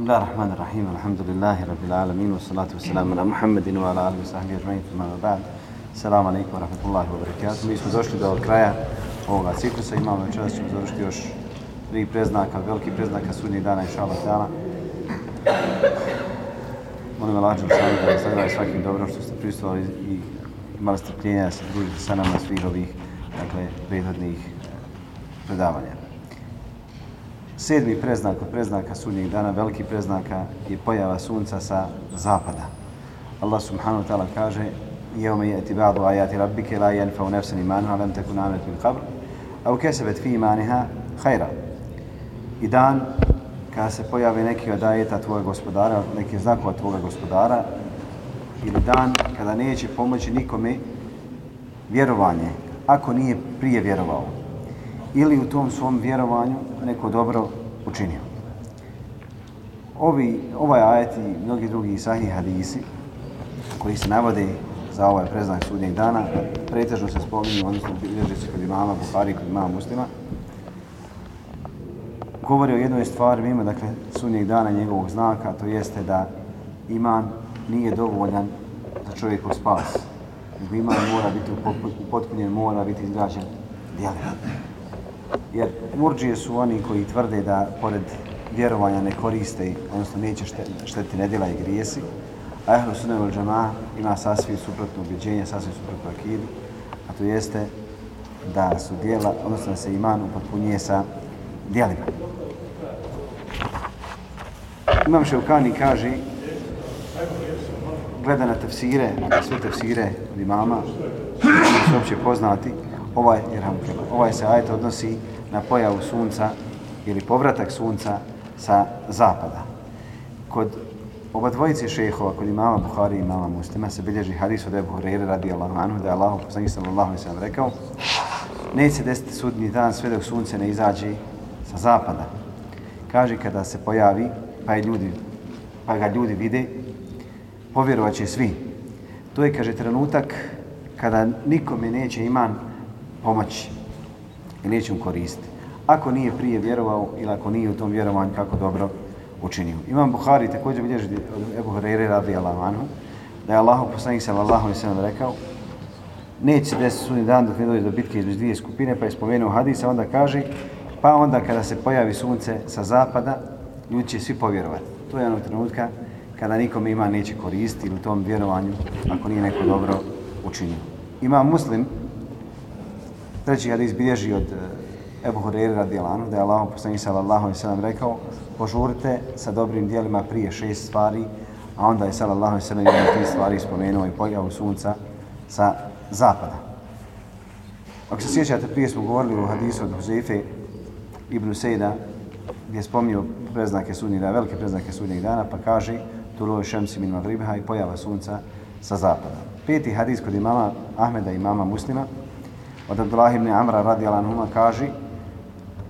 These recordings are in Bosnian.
بسم الله الرحمن الرحيم الحمد لله رب العالمين والصلاة والسلام على محمد وعلى آله وصحبه أجمعين ثم بعد السلام عليكم ورحمة الله وبركاته Mi smo došli do kraja ovoga ciklusa, imamo večeras ćemo završiti još tri preznaka, veliki preznaka sudnjeg dana i šala dana. Molim Allah Đelšanu da vas nagradi svakim dobrom što ste pristovali i imali strpljenja da se družite sa nama svih ovih dakle, prethodnih predavanja. Sedmi preznak od preznaka sudnjeg dana, veliki preznaka, je pojava sunca sa zapada. Allah subhanahu wa ta'ala kaže يوم يأتي بعض آيات ربك لا ينفع نفسا إيمانها لم تكن آمنت من قبل أو كسبت في إيمانها خيرا I dan kada se pojave neki od ajeta tvojeg gospodara, neki znakova tvoga gospodara, ili dan kada neće pomoći nikome vjerovanje, ako nije prije vjerovao, ili u tom svom vjerovanju neko dobro učinio. Ovi, ovaj ajet i mnogi drugi sahih hadisi koji se navode za ovaj preznak sudnjeg dana, pretežno se spominju, odnosno bilježi se kod imama Buhari, kod imama muslima, govori o jednoj stvari mimo, dakle, sudnjeg dana njegovog znaka, to jeste da iman nije dovoljan za čovjekov spas. Iman mora biti upotpunjen, mora biti izgrađen djelima. Jer murđije su oni koji tvrde da pored vjerovanja ne koriste, odnosno neće štetiti nedjela i grijesi, a ehlu sunne vel džama ima sasvim suprotno objeđenje, sasvim suprotno akidu, a to jeste da su djela, odnosno da se iman upotpunjuje sa djelima. Imam Ševkani kaže, gleda na tefsire, na sve tefsire od imama, koji su uopće poznati, ovaj, ovaj se ajet odnosi na pojavu sunca ili povratak sunca sa zapada. Kod oba dvojice šehova, kod imama Buhari i imama Muslima, se bilježi hadis od Ebu Hureyre radi Allahu anhu, da je Allah, poslani sallallahu sallam rekao, neće se desiti sudni dan sve dok sunce ne izađe sa zapada. Kaže kada se pojavi, pa, je ljudi, pa ga ljudi vide, povjerovat će svi. To je, kaže, trenutak kada nikome neće iman pomoći i neće mu koristiti. Ako nije prije vjerovao ili ako nije u tom vjerovanju kako dobro učinio. Imam Buhari također bilježi od Ebu Hureyre radi Allahu da je Allah poslanik sallallahu alaihi sallam rekao neće se desiti sudni dan dok ne dođe do bitke između dvije skupine, pa je spomenuo hadisa, onda kaže pa onda kada se pojavi sunce sa zapada, ljudi će svi povjerovati. To je onog trenutka kada nikom ima neće koristiti u tom vjerovanju ako nije neko dobro učinio. Ima muslim, treći hadis bilježi od e, Ebu Hureyre radijalanu da je Allah poslanik sallallahu alaihi sallam rekao požurite sa dobrim dijelima prije šest stvari, a onda je sallallahu alaihi sallam jedna te stvari spomenuo i pojavu sunca sa zapada. Ako se sjećate, prije smo govorili o hadisu od Huzefe ibn Sejda, gdje je spomnio preznake sudnjeg dana, velike preznake sudnjeg dana, pa kaže Tulo je šemsi min magribiha i pojava sunca sa zapada. Peti hadis kod imama Ahmeda i imama muslima, od Abdullah ibn Amra radi Alanhuma kaže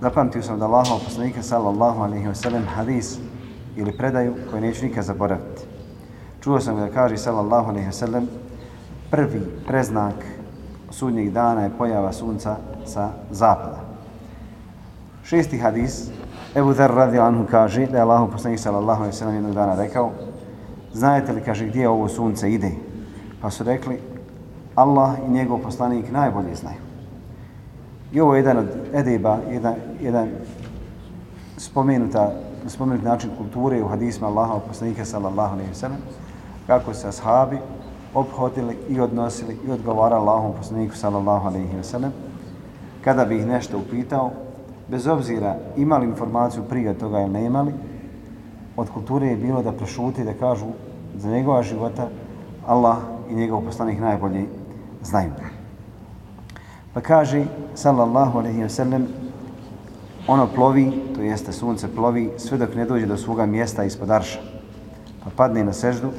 zapamtio sam da Allahov poslanika sallallahu alaihi wa sallam hadis ili predaju koju neću nikad zaboraviti. Čuo sam da kaže sallallahu alaihi wa sallam prvi preznak sudnjeg dana je pojava sunca sa zapada. Šesti hadis Ebu Dher radi anhu kaže da je Allahov poslanik sallallahu alaihi wa sallam jednog dana rekao znajete li kaže gdje ovo sunce ide? Pa su rekli Allah i njegov poslanik najbolje znaju. I ovo je jedan od edeba, jedan, jedan spomenuta, spomenut način kulture u hadisma Allaha poslanika sallallahu alaihi sallam, kako se ashabi obhodili i odnosili i odgovarali Allahom poslaniku sallallahu alaihi sallam, kada bi ih nešto upitao, bez obzira imali informaciju prije toga ili ne imali, od kulture je bilo da prešuti, da kažu za njegova života Allah i njegov poslanik najbolje znaju. Pa kaže, sallallahu alaihi wa sallam, ono plovi, to jeste sunce plovi, sve dok ne dođe do svoga mjesta ispod arša. Pa padne na seždu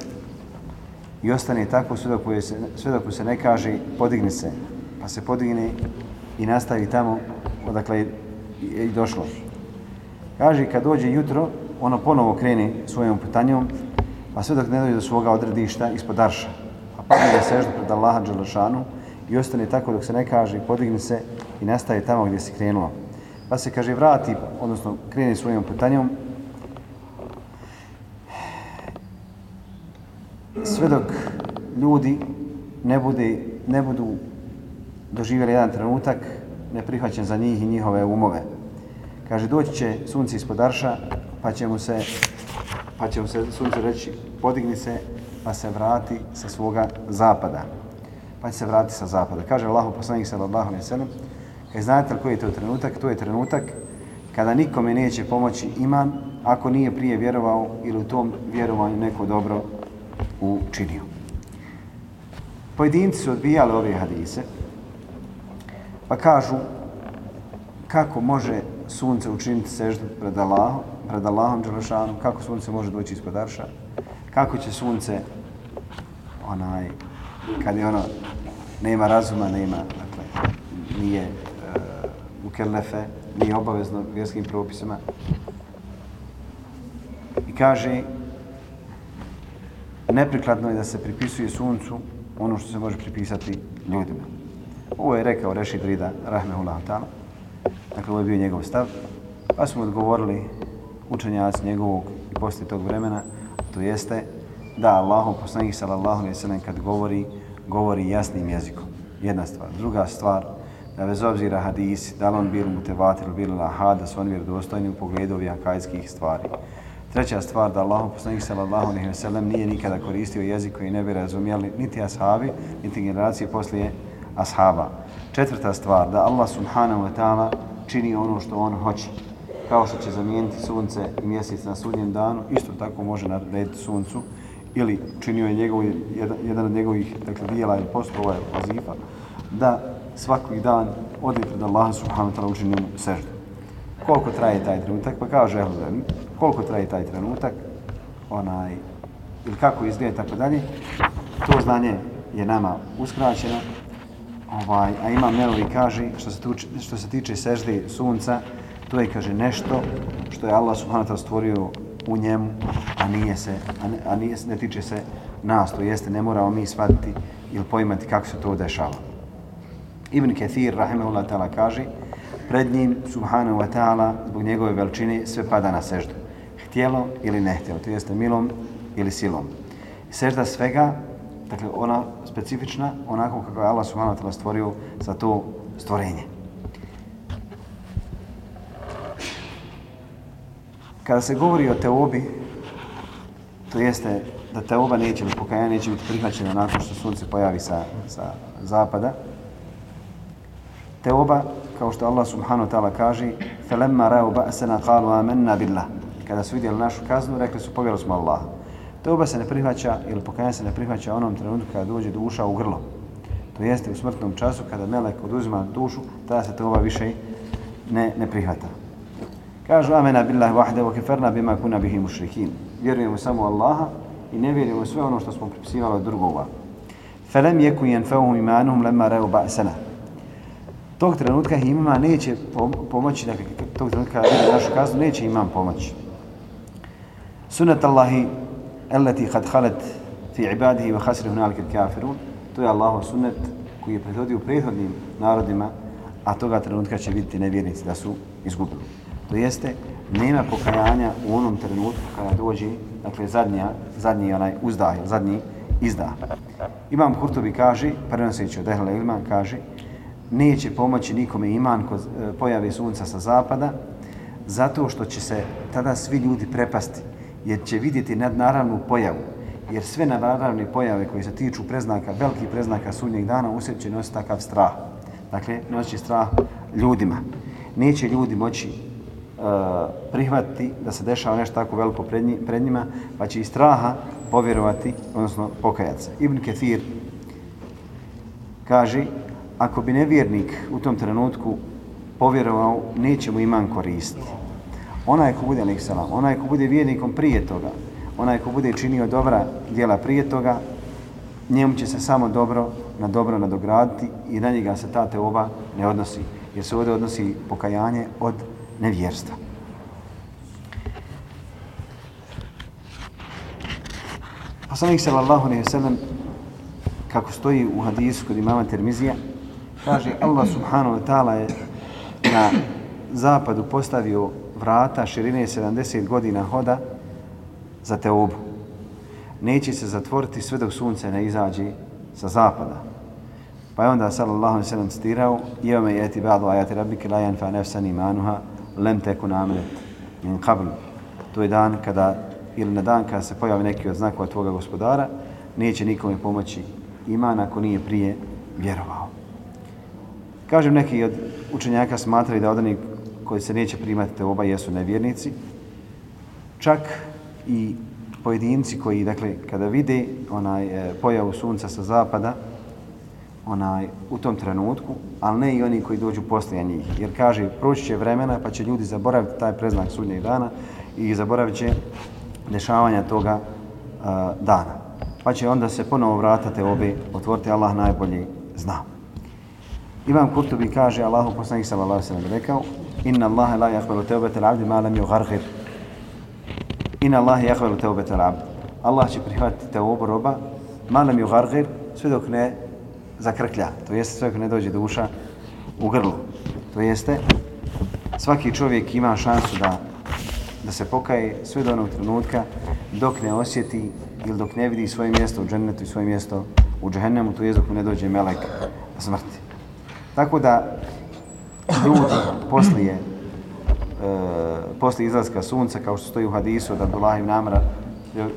i ostane tako sve dok, se, sve dok se ne kaže, podigne se. Pa se podigne i nastavi tamo odakle je i došlo. Kaže, kad dođe jutro, ono ponovo krene svojom putanjom, pa sve dok ne dođe do svoga odredišta ispod arša pa padne seždu pred Allaha Đelešanu i ostane tako dok se ne kaže, podigne se i nastaje tamo gdje se krenula. Pa se kaže, vrati, odnosno krene svojim pitanjom, sve dok ljudi ne, bude, ne budu doživjeli jedan trenutak neprihvaćen za njih i njihove umove. Kaže, doći će sunce ispod Arša, pa će mu se, pa će mu se sunce reći, podigni se pa se vrati sa svoga zapada. Pa će se vrati sa zapada. Kaže Allah, poslanik sallallahu ne sallam, e znate li koji je to trenutak? To je trenutak kada nikome neće pomoći iman ako nije prije vjerovao ili u tom vjerovanju neko dobro učinio. Pojedinci su odbijali ove hadise, pa kažu kako može sunce učiniti seždu pred Allahom, pred Allahom Đelešanom, kako sunce može doći ispod Arša, kako će sunce, onaj, kad je ono, nema razuma, nema, dakle, nije uh, u nije obavezno vjerskim propisima. I kaže, neprikladno je da se pripisuje suncu ono što se može pripisati ljudima. Ovo je rekao Rešid Rida, rahmehullah ta'ala. Dakle, ovo je bio njegov stav. Pa smo odgovorili učenjaci njegovog i poslije tog vremena, to jeste da Allahu poslanih sallallahu alaihi sallam, kad govori, govori jasnim jezikom. Jedna stvar. Druga stvar, da bez obzira hadisi, da li on bil mutevatir ili bil lahad, da su oni vjerodostojni u pogledu ovih akajskih stvari. Treća stvar, da Allahu poslanih sallallahu alaihi sallam, nije nikada koristio jezik koji ne bi razumijeli niti ashabi, niti generacije poslije ashaba. Četvrta stvar, da Allah subhanahu wa ta'ala čini ono što on hoće. Kao što će zamijeniti sunce i mjesec na sudnjem danu, isto tako može narediti suncu ili činio je njegov, jedan, jedan od njegovih dakle, dijela ili poslova je vazifa, da svaki dan ode pred Allah subhanahu wa ta'ala učini mu seždu. Koliko traje taj trenutak? Pa kaže Ehluzem, koliko traje taj trenutak, onaj, ili kako izgleda tako dalje, to znanje je nama uskraćeno, ovaj, a ima Nelovi kaže, što se, tuči, što se tiče sežde sunca, to je, kaže, nešto što je Allah subhanahu ta'ala stvorio u njemu, a nije se, a ne, a nije, ne tiče se nas, to jeste, ne moramo mi shvatiti ili pojmati kako se to dešava. Ibn Kathir, rahimahullah ta'ala, kaže, pred njim, subhanahu wa ta'ala, zbog njegove veličine, sve pada na seždu. Htjelo ili ne htjelo, to jeste milom ili silom. Sežda svega dakle ona specifična onako kako je Allah subhanahu wa ta'ala stvorio za to stvorenje. Kada se govori o teobi, to jeste da teoba neće biti pokajanje, neće biti prihvaćena nakon što sunce pojavi sa, sa zapada. Teoba, kao što Allah subhanahu wa ta'ala kaže, فَلَمَّا رَاُوا بَأْسَنَا قَالُوا آمَنَّا بِاللَّهِ Kada su vidjeli našu kaznu, rekli su, povjerili smo Allaha. Teuba se ne prihvaća ili pokajanje se ne prihvaća onom trenutku kada dođe duša u grlo. To jeste u smrtnom času kada melek oduzima dušu, tada se teuba više ne, ne prihvata. Kažu amena billah vahde wa kifarna bima kuna bihi mušrikin. Vjerujemo samo Allaha i ne vjerujemo sve ono što smo pripisivali drugova. Felem jeku jenfeuhum imanuhum lemma reu ba'sana. Tog trenutka imama neće pomoći, dakle, tog trenutka vidi našu kaznu, neće imam pomoći. Sunnet Allahi, elleti kad halet fi ibadihi wa khasri hunalike kafirun, to je Allahov sunnet koji je prethodio prethodnim narodima, a toga trenutka će vidjeti nevjernici da su izgubili. To jeste, nema pokajanja u onom trenutku kada dođe, dakle, zadnja, zadnji onaj uzdah, zadnji izdah. Imam Kurtobi kaže, prenoseći od Ehle Ilman, kaže, neće pomoći nikome iman kod e, pojave sunca sa zapada, zato što će se tada svi ljudi prepasti jer će vidjeti nadnaravnu pojavu. Jer sve nadnaravne pojave koje se tiču preznaka, velikih preznaka sunnjeg dana, u sebi će nositi takav strah. Dakle, nosi strah ljudima. Neće ljudi moći E, uh, prihvatiti da se dešava nešto tako veliko pred, pred njima, pa će i straha povjerovati, odnosno pokajati se. Ibn Ketir kaže, ako bi nevjernik u tom trenutku povjerovao, neće mu iman koristiti onaj ko bude alaihissalam, onaj ko bude vjernikom prije toga, onaj ko bude činio dobra djela prije toga, njemu će se samo dobro na dobro nadograditi i na njega se ta teoba ne odnosi, jer se ovdje odnosi pokajanje od nevjerstva. Poslanik sallallahu alejhi ve sellem kako stoji u hadisu kod imama Termizija kaže Allah subhanahu wa ta'ala je na zapadu postavio vrata širine 70 godina hoda za te obu. neće se zatvoriti sve dok sunce ne izađe sa zapada. Pa je onda sallallahu alejhi ve sellem citirao: "Yawma yati ba'du ayati rabbika la yanfa nafsan imanuha lem takun amilat min qabl." To je dan kada ili na dan kada se pojavi neki od znakova tvoga gospodara, neće nikome pomoći iman ako nije prije vjerovao. Kažem, neki od učenjaka smatrali da odani koji se neće primati te oba jesu nevjernici. Čak i pojedinci koji, dakle, kada vide onaj e, pojavu sunca sa zapada, onaj u tom trenutku, ali ne i oni koji dođu poslije njih. Jer kaže, proći će vremena pa će ljudi zaboraviti taj preznak sudnjeg dana i zaboravit će dešavanja toga uh, dana. Pa će onda se ponovo vratati obe, otvoriti Allah najbolji zna. Imam Kurtubi kaže, Allahu poslanik sallallahu alejhi ve sellem rekao: "Inna Allah la yaqbalu tawbata l'abdi ma lam yugharghir." Inna Allah yaqbalu teubete l'abdi. Allah će prihvatiti tevbu roba ma lam yugharghir sve dok ne zakrklja, to jeste sve ako ne dođe duša u grlo. To jeste svaki čovjek ima šansu da da se pokaje sve do onog trenutka dok ne osjeti ili dok ne vidi svoje mjesto u džennetu i svoje mjesto u džehennemu, to je dok mu ne dođe melek smrti. Tako da ljudi poslije, e, poslije izlaska sunca, kao što stoji u hadisu od Abdullah ibn Amra,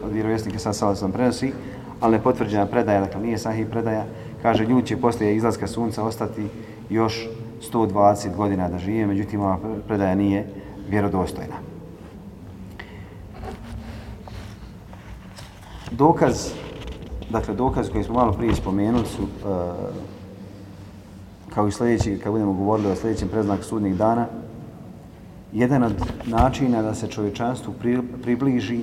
od vjerovjesnika sa sam prenosi, ali ne potvrđena predaja, dakle nije sahih predaja, kaže ljudi će poslije izlaska sunca ostati još 120 godina da žive, međutim ova predaja nije vjerodostojna. Dokaz, dakle dokaz koji smo malo prije spomenuli su uh, kao i sljedeći, kad budemo govorili o sljedećem preznak sudnjeg dana, jedan od načina da se čovječanstvu približi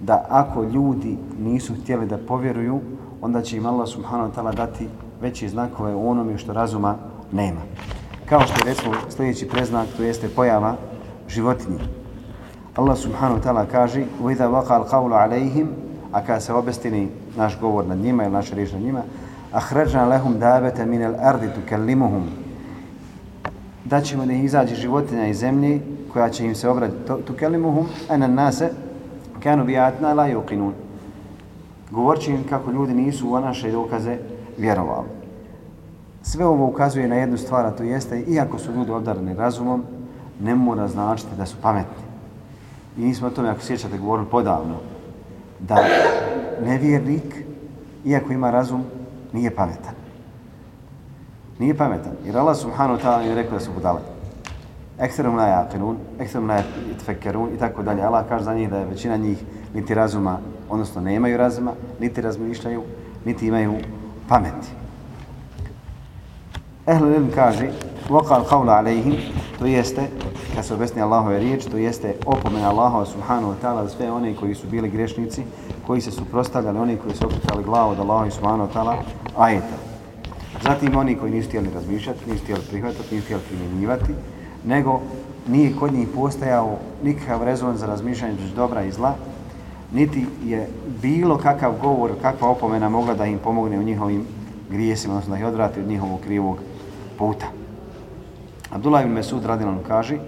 da ako ljudi nisu htjeli da povjeruju, onda će im Allah subhanahu wa ta'ala dati veće znakove u onome što razuma nema. Kao što je recimo sljedeći preznak, to jeste pojava životinje. Allah subhanahu wa ta'ala kaže وَإِذَا وَقَى الْقَوْلُ عَلَيْهِمْ A kada se obestini naš govor nad njima ili naša riječ nad njima, أَخْرَجْنَا لَهُمْ دَابَةَ مِنَ الْأَرْضِ تُكَلِّمُهُمْ Da ćemo da izađe životinja iz zemlje koja će im se obraditi. تُكَلِّمُهُمْ أَنَا النَّاسَ كَانُوا بِيَاتْنَا لَا يُقِنُونَ Govorit im kako ljudi nisu u naše dokaze vjerovali. Sve ovo ukazuje na jednu stvar, a to jeste, iako su ljudi obdarani razumom, ne mora značiti da su pametni. I nismo o tome, ako sjećate, govorili podavno, da nevjernik, iako ima razum, nije pametan. Nije pametan. Jer Allah subhanahu wa ta'ala je rekao da su budale Eksterom la jaqinun, eksterom la tfekkerun i tako dalje. Allah kaže za njih da je većina njih niti razuma, odnosno nemaju razuma, niti razmišljaju, niti imaju pameti. Ehl ilm kaže, وقال قول عليهم to jeste, kad se objasni Allahove riječ, to jeste opomena Allaha subhanahu wa ta'ala za sve one koji su bili grešnici, koji se suprostavljali, oni koji su okretali glavu od Allaha subhanahu wa ta'ala, ajeta. Zatim oni koji nisu htjeli razmišljati, nisu htjeli prihvatati, nisu htjeli primjenjivati, nego nije kod njih postajao nikakav rezon za razmišljanje među dobra i zla, niti je bilo kakav govor, kakva opomena mogla da im pomogne u njihovim grijesima, odnosno da ih odvrati od njihovog krivog puta. Abdullah ibn Mesud radilan kaže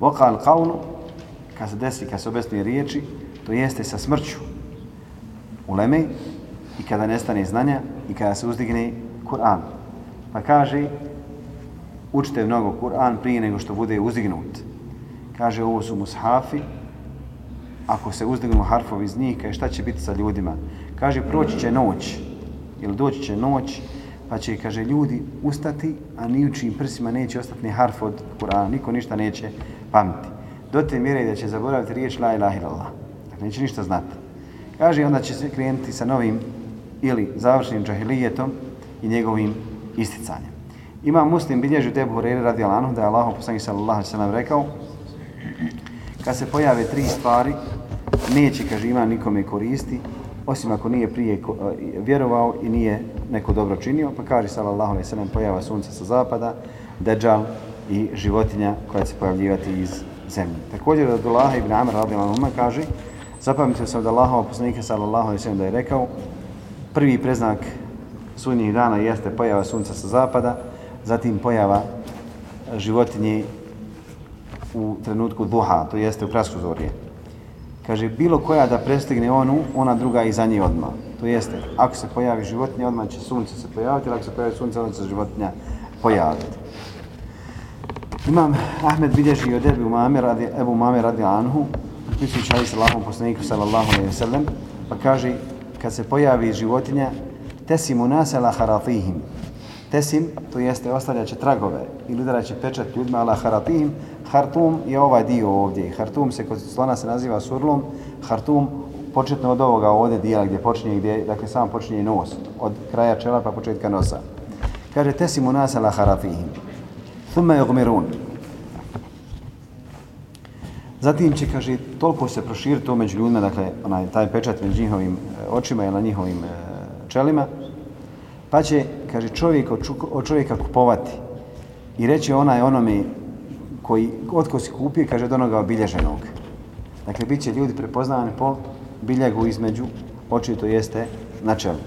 Vokal kaunu, kad se desi, kad se objasnije riječi, to jeste sa smrću u leme i kada nestane znanja i kada se uzdigne Kur'an. Pa kaže, učite mnogo Kur'an prije nego što bude uzdignut. Kaže, ovo su mushafi, ako se uzdignu harfovi iz njih, kaže, šta će biti sa ljudima? Kaže, proći će noć, ili doći će noć, pa će, kaže, ljudi ustati, a ni u prsima neće ostati ni harf od Kur'ana, niko ništa neće pamti. Do te mjere da će zaboraviti riječ la ilaha illallah. Dakle, neće ništa znati. Kaže, onda će se krenuti sa novim ili završnim džahilijetom i njegovim isticanjem. Ima muslim bilježu Debu Hureyre radi Alanu, da je Allah poslani sallallahu sallam rekao, kad se pojave tri stvari, neće, kaže, ima nikome koristi, osim ako nije prije vjerovao i nije neko dobro činio, pa kaže sallallahu alaihi sallam pojava sunca sa zapada, deđal i životinja koja će se pojavljivati iz zemlje. Također od Abdullah ibn Amr radi anhu kaže: Zapamtio sam da Allahova poslanika sallallahu alejhi ve sellem da je rekao: Prvi preznak sunnjih dana jeste pojava sunca sa zapada, zatim pojava životinje u trenutku duha, to jeste u krasku zorije. kaže, bilo koja da prestigne onu, ona druga iza nje odmah. To jeste, ako se pojavi životinja, odmah će sunce se pojaviti, ili ako se pojavi sunce, odmah će se životinja pojaviti. Imam Ahmed bilježi od Ebu Mame radi, Ebu Mame radi Anhu, pisujući ali se lahom poslaniku sallallahu alaihi sallam, pa kaže, kad se pojavi životinja, tesimu nasela haratihim. Tesim, to jeste, ostavljaće tragove ili udaraće pečat ljudima ala haratihim. Hartum je ovaj dio ovdje. Hartum se kod slona se naziva surlom. Hartum početno od ovoga ovdje dijela gdje počinje, gdje, dakle, samo počinje nos. Od kraja čela pa početka nosa. Kaže, tesimu nasela haratihim. Thumme yugmirun. Zatim će, kaže, toliko se proširiti to među ljudima, dakle, onaj, taj pečat među njihovim e, očima i na njihovim e, čelima, pa će, kaže, čovjek od, čovjeka kupovati i reće onaj onome koji, od ko si kupio, kaže, od onoga obilježenog. Dakle, bit će ljudi prepoznavani po biljegu između oči, to jeste na čelu.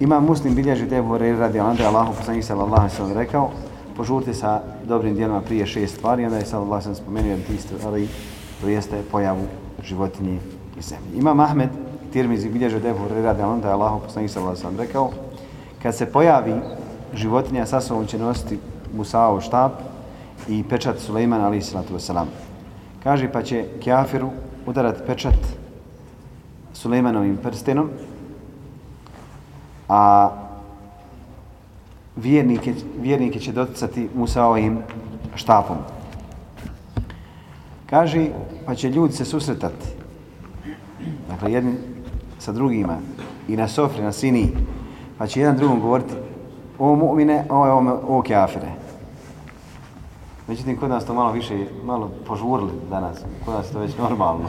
Ima muslim bilježi Debu Horeira radi Alanda, Allahu poslanih sallallahu sallam rekao, požurite sa dobrim dijelima prije šest stvari, onda je sallallahu sallam spomenuo jedan ti stvari, to jeste pojavu životinje i zemlje. Ima Ahmed Tirmizi bilježe Debu radi onda je Allah poslanik sallallahu alejhi ve rekao kad se pojavi životinja sa sobom će nositi Musao štab i pečat Sulejman alejhi salatu wasalam. Kaže pa će Kjafiru udarati pečat Sulejmanovim prstenom a vjernike, vjernike će doticati Musaovim štapom. Kaže, pa će ljudi se susretati. Dakle, jedni sa drugima i na sofri, na sini. Pa će jedan drugom govoriti, o mu'mine, o, o, o kafire. Međutim, kod nas to malo više, malo požurili danas. Kod nas to već normalno.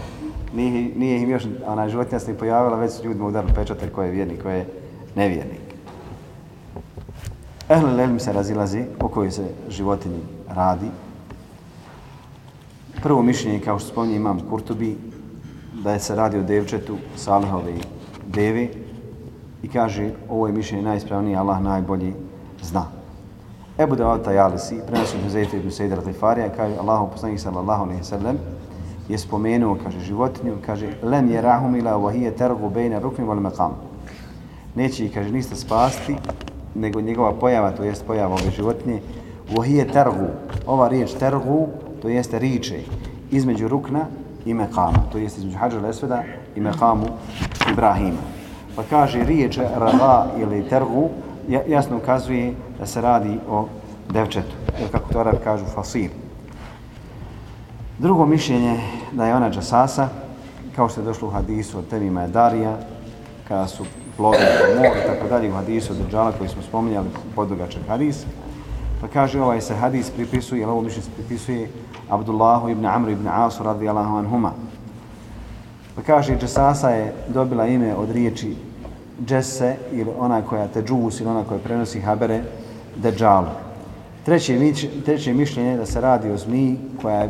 Nije, nije im još onaj životinja se pojavila, već su ljudima udarili pečate ko je vjernik, ko je nevjernik. Ehle lelm se razilazi o kojoj se životinji radi. Prvo mišljenje, kao što spominje imam Kurtubi, da je se radi o devčetu Salihove devi i kaže ovo je mišljenje najispravnije, Allah najbolji zna. Ebu Davata jalisi, prenosu Huzeyfe ibn Sejdra Ratifarija, kaže Allahu poslanih sallallahu alaihi sallam, je spomenuo, kaže, životinju, kaže, lem je rahum ila wahije tergu bejna rukni vol meqam. Neće ih, kaže, niste spasti, nego njegova pojava, to jest pojava ove životinje, wahije tergu, ova riječ tergu, to jeste riče između rukna i meqama, to jeste između hađa lesveda i mekamu Ibrahima. Pa kaže riječ rava ili tergu, jasno ukazuje da se radi o devčetu, ili kako to Arab kažu fasir. Drugo mišljenje da je ona džasasa, kao što je došlo u hadisu od temima je Darija, kada su plovili po moru i tako dalje u hadisu od Džala koji smo spominjali podugačak hadis, Pa kaže ovaj se hadis pripisuje, ili ovo mišljenje se pripisuje Abdullahu ibn Amr ibn Asu radijallahu anhuma. Pa kaže, Džesasa je dobila ime od riječi Džese ili ona koja te džus ili ona koja prenosi habere Dejjal. Treće, treće mišljenje je da se radi o zmiji koja,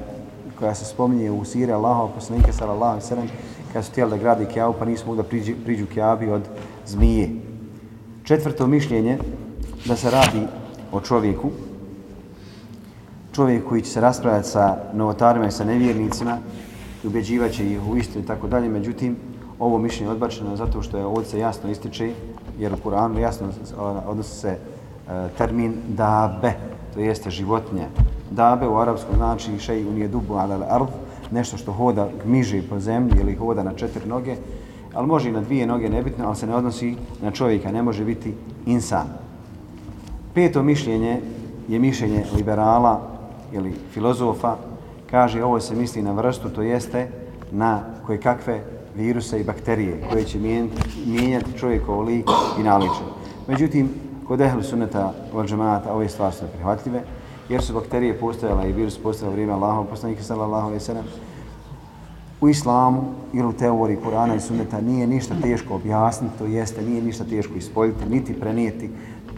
koja se spominje u sire Allahov poslanike sallallahu alaihi sallam kada su tijeli da gradi Kjavu pa nismo da priđu, priđu Kjavi od zmije. Četvrto mišljenje da se radi o čovjeku, čovjek koji će se raspravljati sa novotarima i sa nevjernicima i ubeđivaće ih u istinu i tako dalje, međutim, ovo mišljenje je odbačeno zato što je ovdje se jasno ističe, jer u Kur'anu jasno odnosi se e, termin dabe, to jeste životinje. Dabe u arapskom znači šeji unije dubu ala arv, nešto što hoda gmiže po zemlji ili hoda na četiri noge, ali može i na dvije noge, nebitno, ali se ne odnosi na čovjeka, ne može biti insan. Peto mišljenje je mišljenje liberala ili filozofa. Kaže ovo se misli na vrstu, to jeste na koje kakve viruse i bakterije koje će mijenjati čovjekov lik i naličaj. Međutim, kod ehlu suneta od džemata ove stvari su neprihvatljive, jer su bakterije postojala i virus postojala u vrijeme Allahom, poslanika sallallahu alaihi sallam. U islamu ili u teoriji Kur'ana i sunneta nije ništa teško objasniti, to jeste nije ništa teško ispoljiti, niti prenijeti,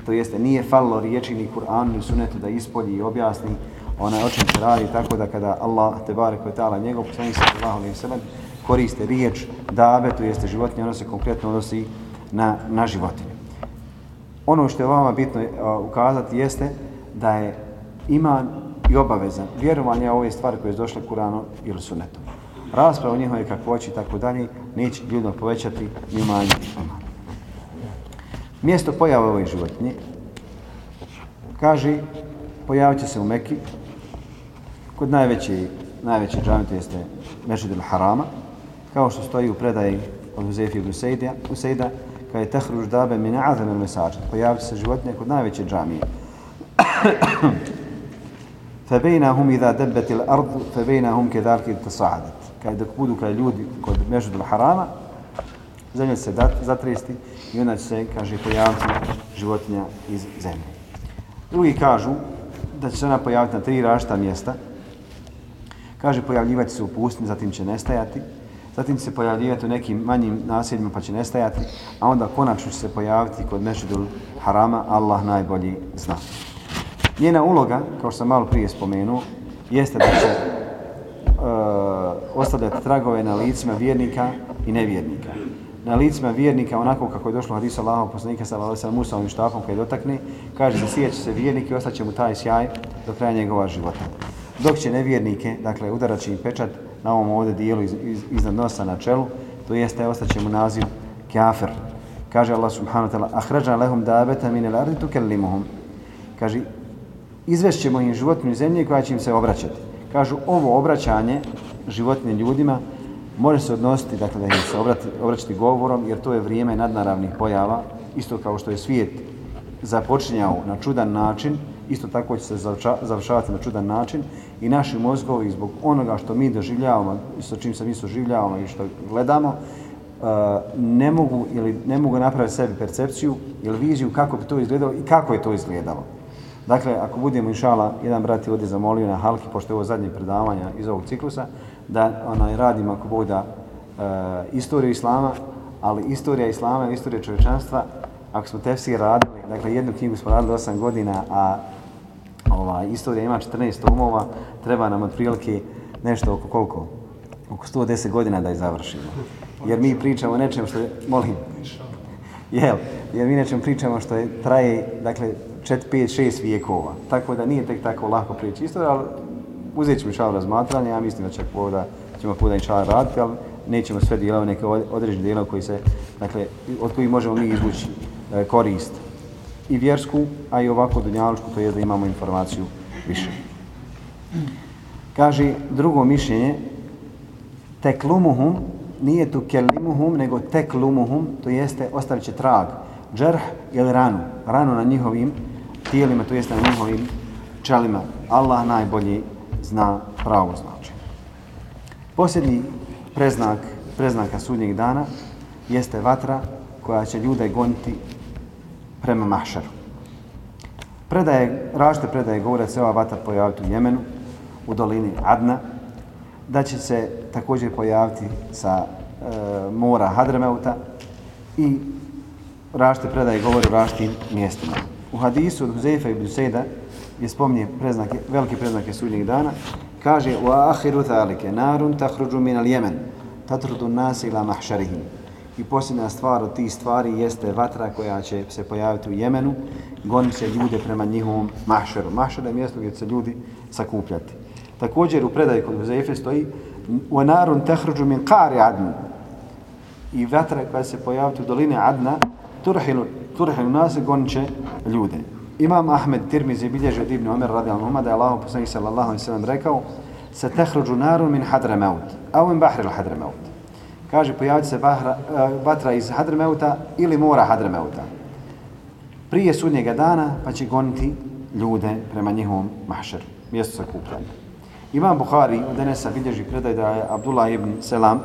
to jeste nije falilo riječi ni Kur'anu ni sunnetu da ispolji i objasni onaj o čem se radi tako da kada Allah te barek ve taala njegov poslanik sallallahu alejhi ve sellem koriste riječ da to jeste životinje, ono se konkretno odnosi na na životinje ono što je vama bitno e, ukazati jeste da je iman i obavezan vjerovanje ove stvari koje su došle Kur'anu ili sunnetom rasprava o njihove kakvoći i tako dalje, neće ljudima povećati ni umanjiti. Mjesto pojave ove životinje, kaže, pojavit će se u Mekki, kod najveće, najveće džami, to jeste Mešid harama kao što stoji u predaji od Huzefi ibn Usejda, kada je tehruž dabe min azam il mesađa, pojavit će se životinje kod najveće džamije. فبينهم إذا دبت الأرض فبينهم كذلك تصاعدت kada dok budu kada ljudi kod Mežudul Harama, zemlja se zatresti i onda će se, kaže, pojaviti životinja iz zemlje. Drugi kažu da će se ona pojaviti na tri rašta mjesta. Kaže, pojavljivati se u pustini, zatim će nestajati. Zatim će se pojavljivati u nekim manjim naseljima pa će nestajati, a onda konačno će se pojaviti kod Mešidul Harama, Allah najbolji zna. Njena uloga, kao što sam malo prije spomenuo, jeste da će uh, ostavljati tragove na licima vjernika i nevjernika. Na licima vjernika, onako kako je došlo hadisa Allahov poslanika sa Allahom Musa ovim štafom koji dotakne, kaže da sijeće se vjernik i ostaće mu taj sjaj do kraja njegova života. Dok će nevjernike, dakle udaraći im pečat na ovom ovdje dijelu iz, iz, iznad nosa na čelu, to jeste ostaće mu naziv kafir. Kaže Allah subhanahu wa ta'ala, ahrađa lehum dabeta mine lardi tukellimuhum. Kaže, izvešćemo im životinju zemlje koja će im se obraćati. Kažu, ovo obraćanje životinje ljudima može se odnositi, dakle, da im se obrati, obraćati govorom, jer to je vrijeme nadnaravnih pojava, isto kao što je svijet započinjao na čudan način, isto tako će se završavati na čudan način i naši mozgovi zbog onoga što mi doživljavamo, sa čim se mi soživljavamo i što gledamo, e, ne mogu ili ne mogu napraviti sebi percepciju ili viziju kako bi to izgledalo i kako je to izgledalo. Dakle, ako budemo inšala, jedan brat je ovdje zamolio na halki, pošto je ovo zadnje predavanje iz ovog ciklusa, da onaj, radimo ako Bog da e, istoriju Islama, ali istorija Islama i istorija čovječanstva, ako smo tefsir radili, dakle jednu knjigu smo radili 8 godina, a ova, istorija ima 14 umova, treba nam otprilike nešto oko koliko? Oko 110 godina da je završimo. Jer mi pričamo o nečem što je, molim, jel, jer mi nečem pričamo što je, traje, dakle, 4, 5, 6 vijekova. Tako da nije tek tako lako prijeći istoriju, ali uzet ćemo šal razmatranje, ja mislim da će povoda, ćemo povoda i šal raditi, ali nećemo sve dijelove, neke određene dijelove koji se, dakle, od kojih možemo mi izvući e, korist i vjersku, a i ovako dunjalučku, to je da imamo informaciju više. Kaže drugo mišljenje, teklumuhum, nije tu kelimuhum, nego teklumuhum, to jeste ostavit će trag, džerh ili ranu, ranu na njihovim tijelima, to jeste na njihovim čelima. Allah najbolji zna pravo značenje. Posljednji preznak, preznaka sudnjeg dana jeste vatra koja će ljude goniti prema mahšaru. Predaje, rašte predaje govore se ova vatra pojaviti u Jemenu, u dolini Adna, da će se također pojaviti sa e, mora Hadremeuta i rašte predaje govore u raštim mjestima. U hadisu od Huzefa i Busejda je spominje preznake, velike preznake sudnjeg dana, kaže u ahiru thalike narun tahruđu min al jemen tatrudu nas ila mahšarihim. I posljedna stvar od tih stvari jeste vatra koja će se pojaviti u Jemenu, goni se ljude prema njihovom mašeru. Mašer je mjesto gdje će se ljudi sakupljati. Također u predaju kod Huzefe stoji u narun tahruđu min qari adnu. I vatra koja se pojaviti u doline Adna, turhilu, turhilu nas gonit će ljude. Imam Ahmed Tirmizi bilježi od Ibn Omer radi al-Numa da je Allah poslanih sallallahu alaihi sallam rekao se tehruđu narun min hadre maut, a u bahri hadre maut. Kaže, pojavit se bahra, uh, e, vatra iz Hadrmeuta ili mora Hadrmeuta. Prije sudnjega dana pa će goniti ljude prema njihovom mahšeru, mjestu sa kupljanja. Imam Buhari od Enesa bilježi predaj da je Abdullah ibn Selam,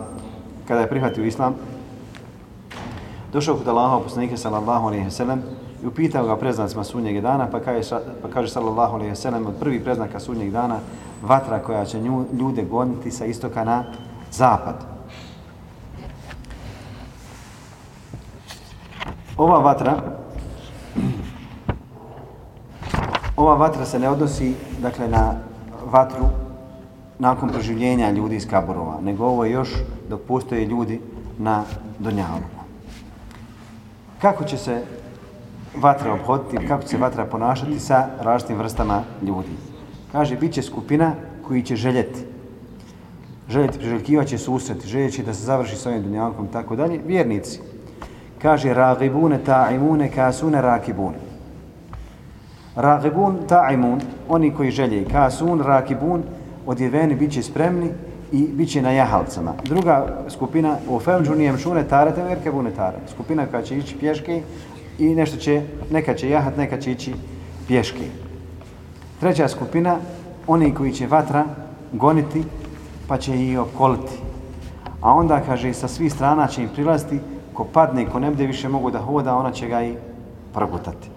kada je prihvatio islam, došao kod Allaha poslanike sallallahu alaihi sallam i upitao ga preznacima sunnjeg dana, pa kaže, pa kaže sallallahu alaihi sallam od prvi preznaka sunnjeg dana vatra koja će nju, ljude goniti sa istoka na zapad. Ova vatra ova vatra se ne odnosi dakle na vatru nakon proživljenja ljudi iz kaborova, nego ovo je još dok postoje ljudi na Donjavu kako će se vatra obhoditi, kako će se vatra ponašati sa različitim vrstama ljudi. Kaže, bit će skupina koji će željeti željeti, priželjkivaće susret, željeći da se završi s ovim dunjalkom i tako dalje, vjernici. Kaže, ragibune ta'imune kasune rakibune. Ragibun ta'imun, oni koji želje, kasun, rakibun, odjeveni, bit će spremni i bit će na jahalcama. Druga skupina, u femđunijem šune tarete, merkebune tarete. Skupina koja će ići pješke i nešto će, neka će jahat, neka će ići pješke. Treća skupina, oni koji će vatra goniti, pa će ih okoliti. A onda, kaže, sa svih strana će im prilaziti, ko padne, ko ne bude više mogu da hoda, ona će ga i progutati.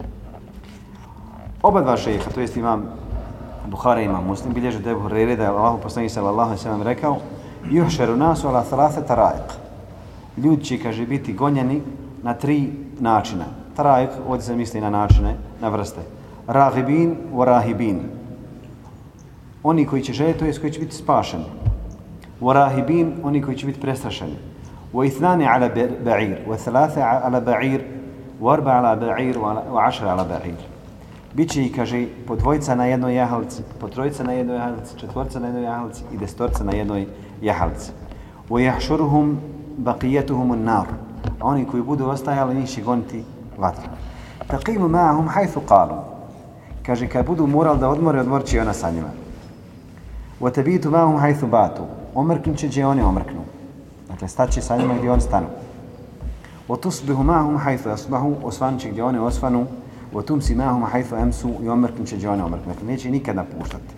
Oba dva šeha, to jest imam Buhari ima muslim, bilježe da je Buhari da je Allah poslani sallallahu sallam rekao Juhšeru nasu ala thalase tarajq. Ljudi će, kaže, biti gonjeni na tri načina. Tarajq, ovdje se misli na načine, na vrste. Rahibin u rahibin. Oni koji će željeti, to jest koji će biti spašeni. U rahibin, oni koji će biti prestrašeni. واثنان على بعير وثلاثة على بعير واربع على بعير وعشر على بعير wa ašra. Biće i, kaže, po dvojica na jednoj jahalci, po trojica na jednoj jahalci, četvorca na jednoj jahalci i destorca na jednoj jahalci. U بَقِيَتُهُمُ النَّارُ. A oni koji budu ostajali, njih će goniti vatra. تَقِيمُ ma'ahum حَيْثُ قَالُ Kaže, kad budu morali da odmore, odmor će ona sa njima. وَتَبِيتُ tabitu حَيْثُ بَاتُ. Omrknut će gdje oni omrknu. Dakle, staće sa njima gdje oni stanu. U tusbihu ma'ahum hajthu asbahu. Osvanut će gdje oni osvanu. wa tumsi mahum haythu amsu i omrknut će džone omrknu. Dakle, neće nikad napuštati.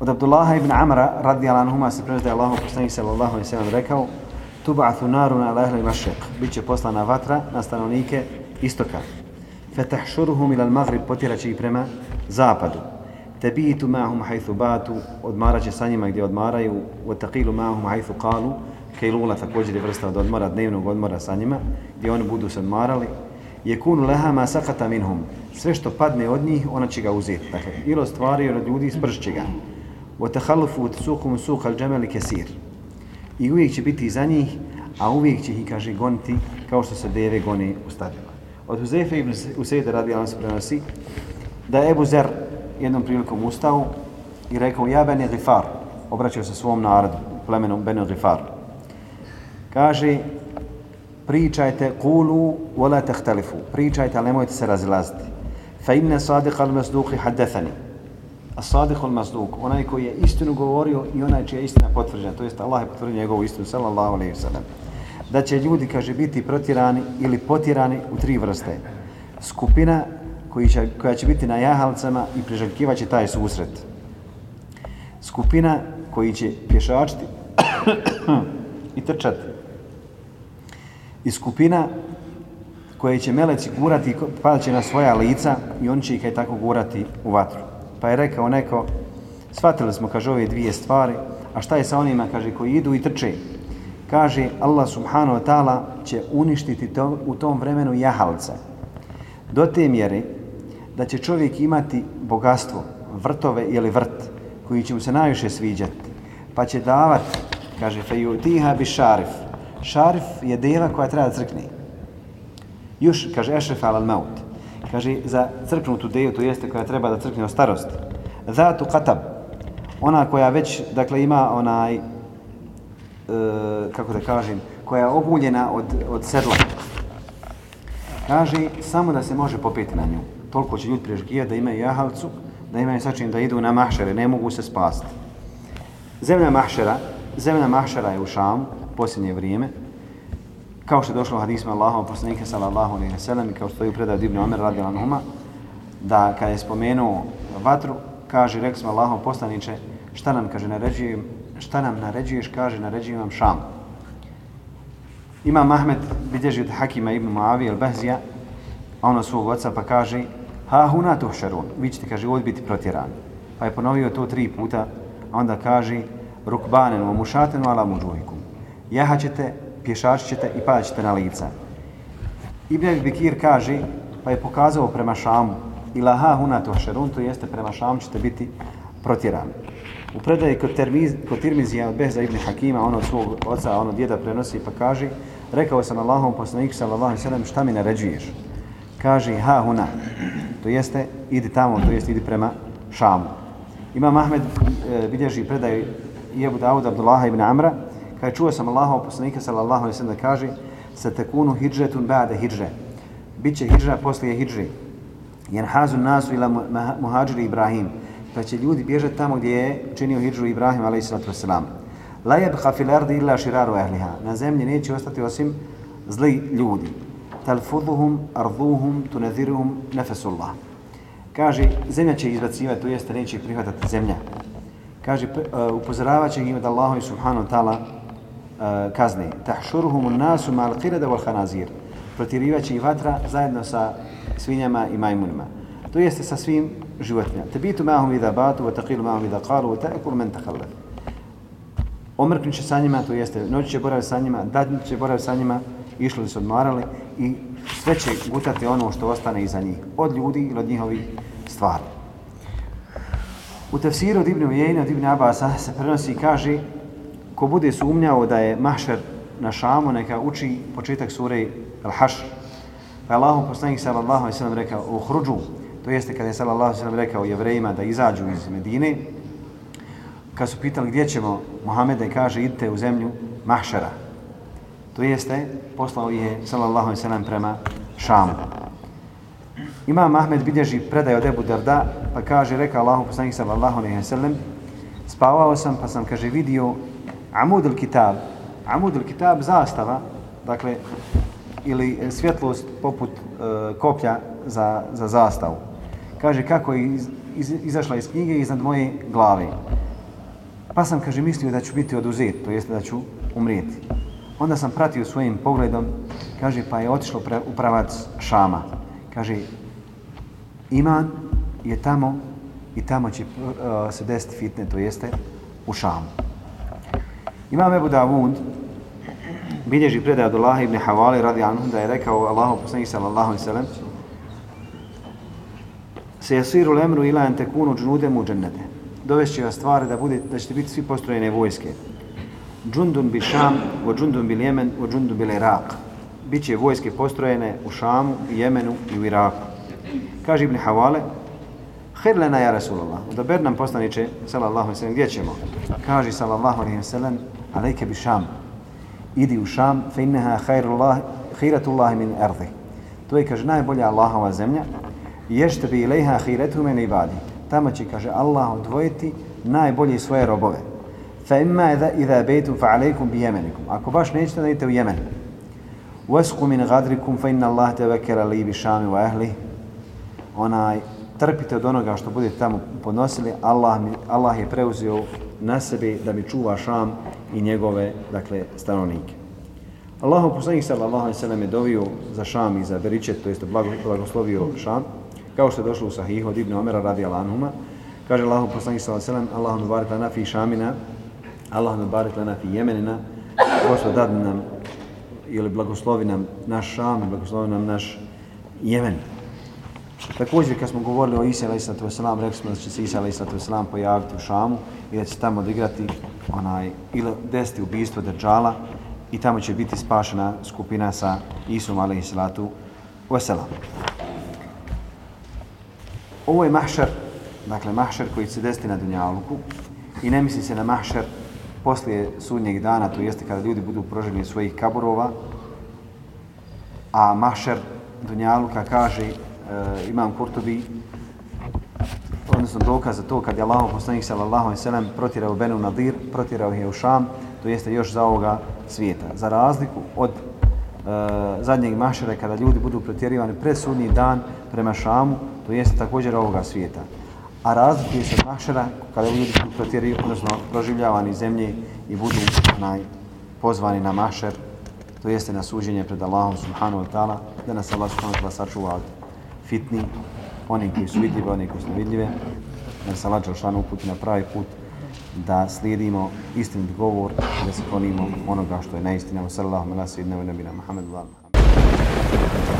Od Abdullaha ibn Amra, radijalan huma se prenosi da je Allah poslanik sallallahu alaihi sallam rekao "Tub'athu naruna ala ahli mašek. Biće poslana vatra na stanovnike istoka. Fetahšuruhum ila al-maghrib potiraće ih prema zapadu. Tabitu mahum haythu batu. Odmaraće sa njima gdje odmaraju. Wa taqilu mahum haythu qalu. Kejlula također je vrsta od odmora, dnevnog odmora sa njima, gdje oni budu se odmarali je kunu leha ma sakata minhum. Sve što padne od njih, ona će ga uzeti. Dakle, ili stvari od ljudi, spršće ga. Wa takhalufu tsukum suq al-jamal kaseer. I uvijek će biti za njih, a uvijek će ih, kaže, goniti kao što se deve gone u stadima. Od Huzefe ibn Usejda radi Allah se prenosi, da je Ebu Zer jednom prilikom ustao i rekao, ja ben Gifar, obraćao se svom narodu, plemenom Ben Gifar. Kaže, pričajte kulu wala tahtalifu pričajte ali nemojte se razilaziti. Fa inna sadiqa al-masduqi hadathani as sadiq al masduq onaj koji je istinu govorio i onaj čija je istina potvrđena to jest Allah je potvrdio njegovu istinu sallallahu alejhi ve sellem da će ljudi kaže biti protirani ili potirani u tri vrste. Skupina koji će, koja će biti na jahalcama i priželjkivaće taj susret. Skupina koji će pješačiti i trčati i skupina koje će meleci gurati, padat će na svoja lica i on će ih aj tako gurati u vatru. Pa je rekao neko, shvatili smo, kaže, ove dvije stvari, a šta je sa onima, kaže, koji idu i trče? Kaže, Allah subhanahu wa ta'ala će uništiti to, u tom vremenu jahalca. Do te mjere da će čovjek imati bogatstvo, vrtove ili vrt, koji će mu se najviše sviđati, pa će davati, kaže, fejutiha bi šarif, Šarif je deva koja treba da crkne. Još, kaže, ešref al maut. Kaže, za crknutu devu, to jeste koja treba da crkne o starosti. Zatu katab. Ona koja već, dakle, ima onaj, e, kako da kažem, koja je obuljena od, od sedla. Kaže, samo da se može popeti na nju. Toliko će ljudi prežgija da imaju jahalcu, da imaju sačin da idu na mahšere, ne mogu se spasti. Zemlja mahšera, zemlja mahšera je u Šamu, posljednje vrijeme. Kao što je došlo u hadisma Allahom poslanika sallallahu alaihi sallam i kao što stoji u predaju Ibn Omer radi Lanhuma, da kada je spomenuo vatru, kaže, rekli smo Allahom poslaniče, šta nam, kaže, naređujem, šta nam naređuješ, kaže, naređujem vam šam. Imam Ahmed bilježi od Hakima ibn Muavi al-Bahzija, a ono svog oca pa kaže, ha huna tuhšarun, vi ćete, kaže, ovdje biti protjerani. Pa je ponovio to tri puta, a onda kaže, rukbanen u mušatenu ala muđuhikum jahaćete, pješačićete i padaćete na lica. Ibn Bekir kaže, pa je pokazao prema Šamu, ila ha huna to to jeste prema Šamu ćete biti protjerani. U predaji kod, termiz, kod Tirmizija od Behza ibn Hakima, ono od svog oca, ono djeda prenosi, pa kaže, rekao sam Allahom poslaniku sallallahu alaihi sallam, šta mi naređuješ? Kaže, ha huna, to jeste, idi tamo, to jeste, idi prema Šamu. Imam Ahmed e, bilježi predaj Jebu Ebu Dawud Abdullaha ibn Amra, kada čuo sam Allahov poslanika sallallahu alaihi sallam da kaže se tekunu hijđretun ba'de hidže." Biće hijđra poslije hidže. Jen hazu nasu ila muhađiri Ibrahim. Pa će ljudi bježati tamo gdje je činio hidžu Ibrahim alaihi sallatu wasalam. La jebha fil ardi illa širaru ahliha. Na zemlji neće ostati osim zli ljudi. Talfuduhum, arduhum, tunadhiruhum, nefesullah. Kaže, zemlja će izbacivati, to jeste neće prihvatati zemlja. Kaže, uh, e, upozoravat će ih od Allahu i subhanahu ta'ala uh, kazne. Tahšuruhum nasu mal qirada wal khanazir. Protirivaće ih vatra zajedno sa svinjama i majmunima. To jeste sa svim životinjama. Tabitu mahum idha batu, wa taqilu mahum idha qalu, wa ta'kul men takhallaf. Omrknut će sa njima, to jeste noć će boraviti sa njima, dan će boraviti sa njima, išli su odmarali i sve će gutati ono što ostane iza njih, od ljudi ili od njihovih stvari. U tefsiru od Ibn Ujejna, od Ibn Abasa se prenosi i kaže ko bude sumnjao da je mahšer na Šamu, neka uči početak sure Al-Hašr. Pa je Allahom poslanik sallallahu alaihi sallam rekao u hruđu, to jeste kada je sallallahu alaihi sallam rekao jevrejima da izađu iz Medine, kad su pitali gdje ćemo, Muhammed i kaže idite u zemlju mahšera. To jeste, poslao je sallallahu alaihi sallam prema Šamu. Imam Ahmed bilježi predaj od Ebu Darda, pa kaže, rekao Allahu poslanik sallallahu alaihi sallam, spavao sam pa sam, kaže, vidio Amud al-Kitab, Amud al-Kitab zastava, dakle, ili e, svjetlost poput e, koplja za, za zastavu. Kaže, kako je iz, iz, izašla iz knjige iznad moje glave. Pa sam, kaže, mislio da ću biti oduzet, to jeste da ću umrijeti. Onda sam pratio svojim pogledom, kaže, pa je otišlo pre, u pravac Šama. Kaže, iman je tamo i tamo će uh, se desiti fitne, to jeste u Šamu. Imam Ebu Davud, bilježi predaj od Allaha ibn Havali radi anhu da je rekao Allahu poslanik sallallahu alejhi ve sellem se yasiru lemru ila an takunu džnude u džennete. Dovešće vas stvari da, bude, da ćete biti svi postrojene vojske. Džundun bi Šam, o džundun bil Jemen, o džundun bil Irak. Biće vojske postrojene u Šamu, Jemenu i u Iraku. Kaže Ibn Havale, Hir lena ja Rasulallah, odaber nam poslaniče, sallallahu sallam, gdje ćemo? Kaže sallallahu sallam, alejke bi Šam, idi u Šam, fe inneha khiratullahi min erdi. To je, kaže, najbolja Allahova zemlja, ješte bi ilaiha khiretu men ibadi. Tamo će, kaže, Allah odvojiti najbolje svoje robove. Fa imma idha, idha bejtum fa alejkum bi jemenikum. Ako baš nećete da idete u Jemen. Wasqu min gadrikum fa inna Allah te li bi Šami wa ahli. Onaj, trpite od onoga što budete tamo podnosili, Allah, mi, Allah je preuzeo na sebe da mi čuva Šam i njegove, dakle, stanovnike. Allahu poslanik sallallahu alejhi ve sellem je dovio za Šam i za Beričet, to jest blagoslovio Šam, kao što je došlo u Sahih od Ibn Omera radijallahu anhuma. Kaže Allahu poslanik sallallahu alejhi ve sellem: "Allahu barik lana fi Šamina, Allahu barik lana fi Jemenina." Gospod da nam ili blagoslovi nam naš Šam, blagoslovi nam naš Jemen. Također, kad smo govorili o Isa alaih sallatu wasalam, rekli smo da će se Isa alaih sallatu wasalam pojaviti u Šamu i da će tamo odigrati onaj, ili desiti ubijstvo Dajjala i tamo će biti spašena skupina sa Isom alaih sallatu wasalam. Ovo je mahšer, dakle mahšer koji će se desiti na Dunjaluku i ne misli se na mahšer poslije sudnjeg dana, to jeste kada ljudi budu proženi svojih kaburova, a mahšer Dunjaluka kaže uh, imam Kurtobi, odnosno dokaz za to kad je Allah poslanik sallallahu alejhi ve sellem protirao Benu Nadir, protirao je u Šam, to jeste još za ovoga svijeta. Za razliku od uh, zadnjeg mašera kada ljudi budu protjerivani pred sudnji dan prema Šamu, to jeste također ovoga svijeta. A razlikuje se sa mašera kada ljudi budu protjerivani, odnosno proživljavani zemlje i budu naj, pozvani na mašer, to jeste na suđenje pred Allahom subhanahu wa ta'ala, da nas Allah subhanahu wa ta'ala sačuva od fitni, oni koji su vidljive, one koji su nevidljive, da se lađa šan uputi na pravi put, da slijedimo istinit govor, da se klonimo onoga što je neistina. Sallallahu alaihi wa sallam, Muhammed, Muhammed.